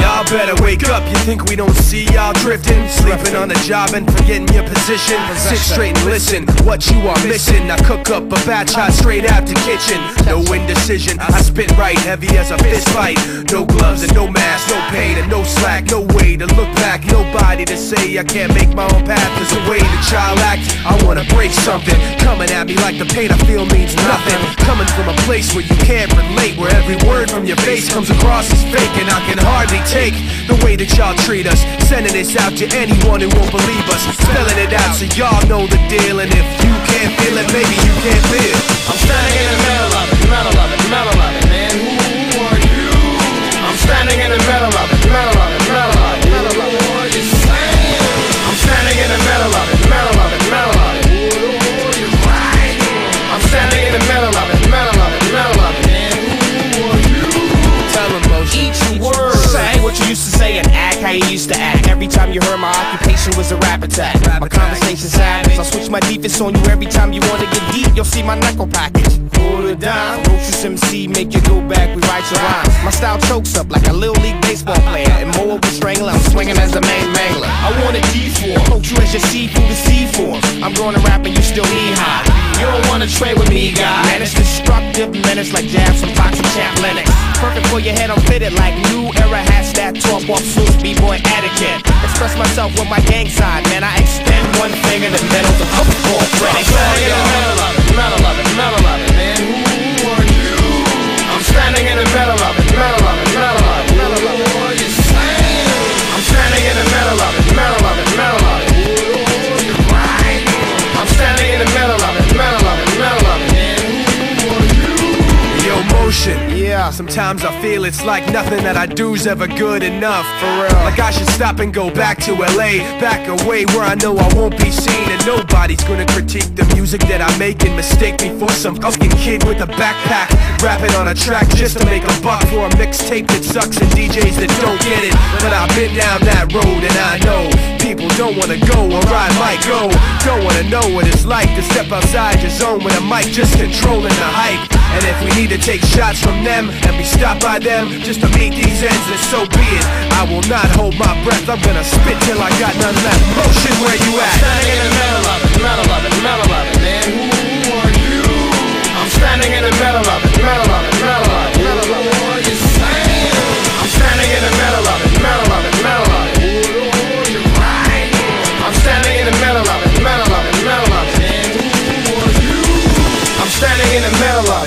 Y'all better wake up, you think we don't see y'all drifting? Sleeping on the job and forgetting your position. Sit straight and listen, what you are missing. I cook up a batch hot straight out the kitchen. No indecision, I spit right heavy as a fist fight. No gloves and no mask, no pain and no slack, no to say I can't make my own path. There's a way to child act. I wanna break something. Coming at me like the pain I feel means nothing. Coming from a place where you can't relate. Where every word from your face comes across as fake. And I can hardly take the way that y'all treat us. Sending this out to anyone who won't believe us. Spelling it out so y'all know the deal. And if you can't feel it, maybe you can't live. I'm standing how you used to act. Every time you heard my occupation was a rap attack. My conversation savage. I switch my defense on you every time you wanna get deep. You'll see my knuckle package. Hold it down. Roaches MC make you go back. We write your rhymes. My style chokes up like a little league baseball player. Immobile strangler. I'm swinging as the main mangler. I want a D4. Coach you as your seafood to C form. I'm growing a rap and you still knee high. You don't wanna trade with me, guy. Man, it's destructive menace like jabs from Fox and Champ Lennox. Perfect for your head, I'm fitted like new era hats that talk off suits, b-boy etiquette. Express myself with my Sometimes I feel it's like nothing that I do's ever good enough. For real. Like I should stop and go back to LA. Back away where I know I won't be seen. And nobody's gonna critique the music that I make and mistake me for some fucking kid with a backpack. Rapping on a track just to make a buck for a mixtape that sucks and DJs that don't get it. But I've been down that road and I know people don't wanna go where I might go. Don't wanna know what it's like to step outside your zone with a mic just controlling the hype. And if we need to take shots from them and be stopped by them just to meet these ends, then so be it. I will not hold my breath. I'm gonna spit till I got none left. Oh, Motion where you at? Cinderella.